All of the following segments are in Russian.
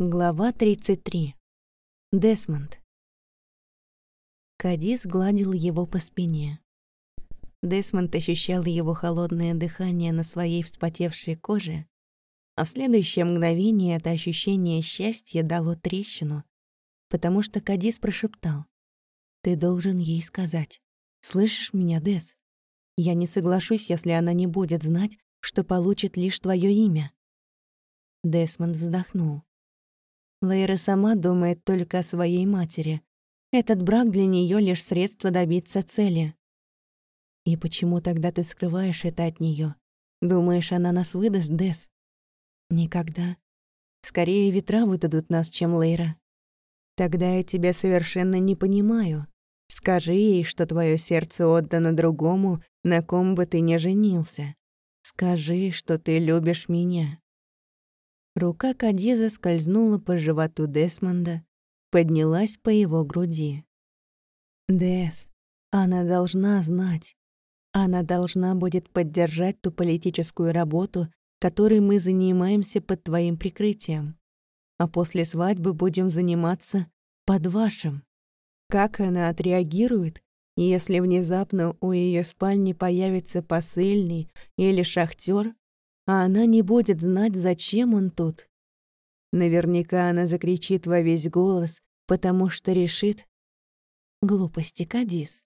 Глава 33. Десмонд. Кадис гладил его по спине. Десмонд ощущал его холодное дыхание на своей вспотевшей коже, а в следующее мгновение это ощущение счастья дало трещину, потому что Кадис прошептал. «Ты должен ей сказать. Слышишь меня, Дес? Я не соглашусь, если она не будет знать, что получит лишь твое имя». Десмонд вздохнул. Лейра сама думает только о своей матери. Этот брак для нее лишь средство добиться цели. И почему тогда ты скрываешь это от нее? Думаешь, она нас выдаст, Дес? Никогда. Скорее ветра выдадут нас, чем Лейра. Тогда я тебя совершенно не понимаю. Скажи ей, что твое сердце отдано другому, на ком бы ты не женился. Скажи, что ты любишь меня. Рука Кадиза скользнула по животу Десмонда, поднялась по его груди. «Дес, она должна знать. Она должна будет поддержать ту политическую работу, которой мы занимаемся под твоим прикрытием. А после свадьбы будем заниматься под вашим. Как она отреагирует, если внезапно у ее спальни появится посыльный или шахтер, а она не будет знать, зачем он тут. Наверняка она закричит во весь голос, потому что решит... Глупости, Кадис.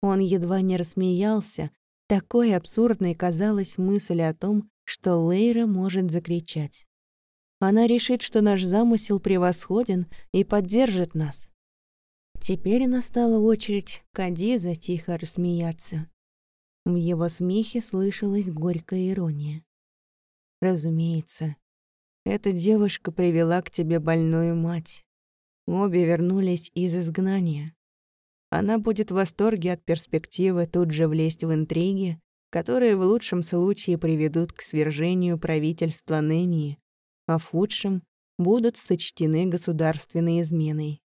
Он едва не рассмеялся, такой абсурдной казалась мысль о том, что Лейра может закричать. Она решит, что наш замысел превосходен и поддержит нас. Теперь настала очередь Кадиза тихо рассмеяться. В его смехе слышалась горькая ирония. Разумеется. Эта девушка привела к тебе больную мать. Обе вернулись из изгнания. Она будет в восторге от перспективы тут же влезть в интриги, которые в лучшем случае приведут к свержению правительства Немии, а в худшем будут сочтены государственной изменой.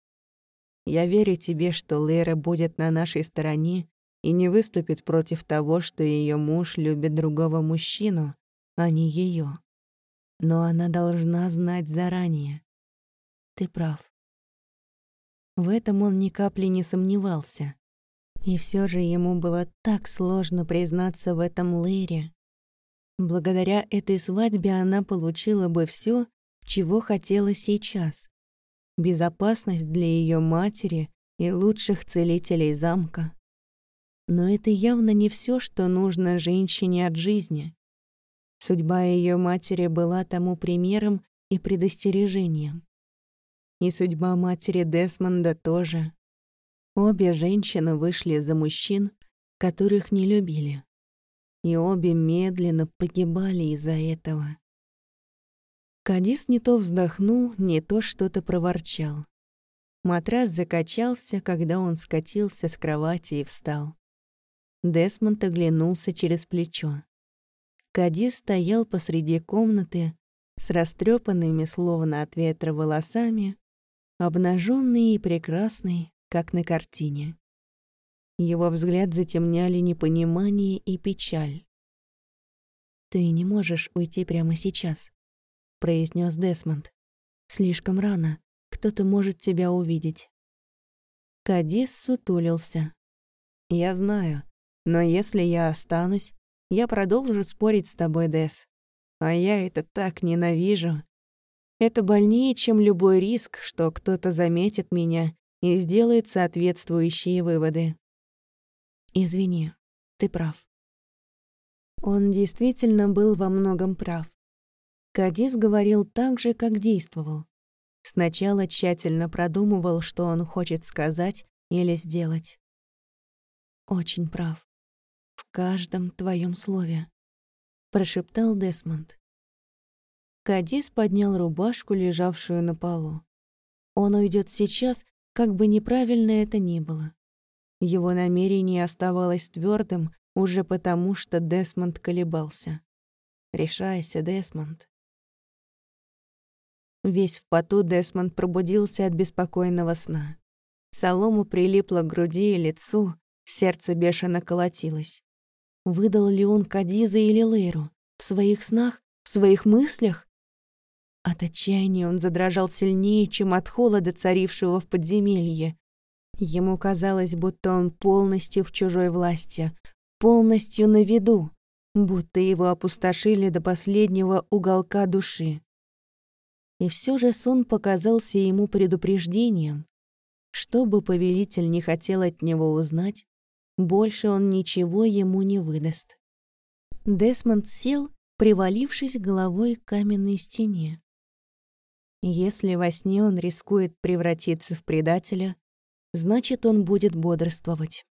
Я верю тебе, что Лера будет на нашей стороне и не выступит против того, что ее муж любит другого мужчину, а не ее. Но она должна знать заранее. Ты прав. В этом он ни капли не сомневался. И все же ему было так сложно признаться в этом Лэре. Благодаря этой свадьбе она получила бы все, чего хотела сейчас. Безопасность для ее матери и лучших целителей замка. Но это явно не все, что нужно женщине от жизни. Судьба ее матери была тому примером и предостережением. И судьба матери Десмонда тоже. Обе женщины вышли за мужчин, которых не любили. И обе медленно погибали из-за этого. Кадис не то вздохнул, не то что-то проворчал. Матрас закачался, когда он скатился с кровати и встал. Десмонд оглянулся через плечо. Кади стоял посреди комнаты с растрепанными, словно от ветра, волосами, обнаженный и прекрасный, как на картине. Его взгляд затемняли непонимание и печаль. «Ты не можешь уйти прямо сейчас», — произнес Десмонд. «Слишком рано. Кто-то может тебя увидеть». Кадис сутулился. «Я знаю, но если я останусь, я продолжу спорить с тобой, Дес. А я это так ненавижу. Это больнее, чем любой риск, что кто-то заметит меня и сделает соответствующие выводы. Извини, ты прав. Он действительно был во многом прав. Кадис говорил так же, как действовал. Сначала тщательно продумывал, что он хочет сказать или сделать. Очень прав каждом твоем слове», — прошептал Десмонд. Кадис поднял рубашку, лежавшую на полу. Он уйдет сейчас, как бы неправильно это ни было. Его намерение оставалось твердым уже потому, что Десмонд колебался. «Решайся, Десмонд». Весь в поту Десмонд пробудился от беспокойного сна. Солома прилипла к груди и лицу, сердце бешено колотилось. Выдал ли он Кадиза или Лейру? В своих снах? В своих мыслях? От отчаяния он задрожал сильнее, чем от холода, царившего в подземелье. Ему казалось, будто он полностью в чужой власти, полностью на виду, будто его опустошили до последнего уголка души. И все же сон показался ему предупреждением. Что бы повелитель не хотел от него узнать, больше он ничего ему не выдаст. Десмонд сел, привалившись головой к каменной стене. Если во сне он рискует превратиться в предателя, значит, он будет бодрствовать.